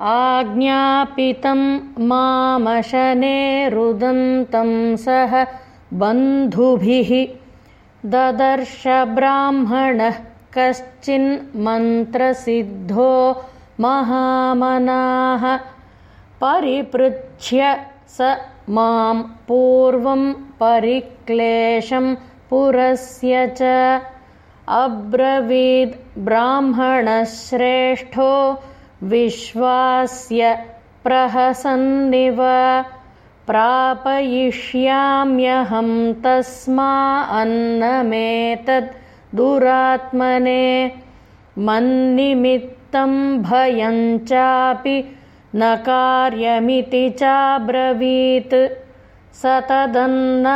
आज्ञापितं मामशने रुदन्तं सह बन्धुभिः। ददर्श ब्राह्मणः कश्चिन्मन्त्रसिद्धो महामनाः। परिपृच्छ्य स मां पूर्वं परिक्लेशं पुरस्य च। अब्रवीद् ब्राह्मणश्रेष्ठो विश्वास्य प्रहसन्निव प्रापयिष्याम्यहं तस्मा अन्नमेतद् दुरात्मने मन्निमित्तं भयं चापि न कार्यमिति चाब्रवीत् स तदन्नमुपादाय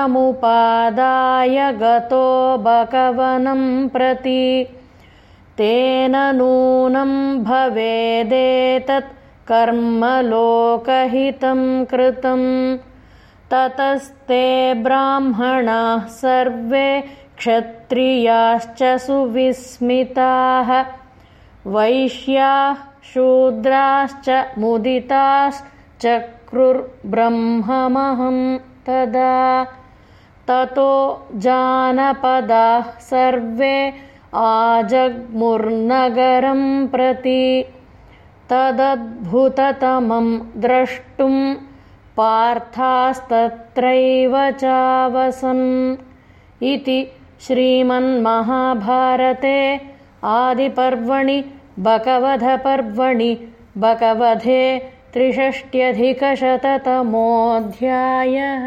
गतो बकवनं प्रति तेन नूनं भवेदेतत् कर्मलोकहितं कृतं ततस्ते ब्राह्मणाः सर्वे क्षत्रियाश्च सुविस्मिताः। वैश्याः शूद्राश्च मुदिताश्चक्रुर्ब्रह्ममहं तदा। ततो जानपदाः सर्वे आजग्मुर्नगरं प्रति तदद्भुततमं द्रष्टुं पार्थास्तत्रैव चावसन् इति श्रीमन्महाभारते आदिपर्वणि बकवधपर्वणि बकवधे त्रिषष्ट्यधिकशततमोऽध्यायः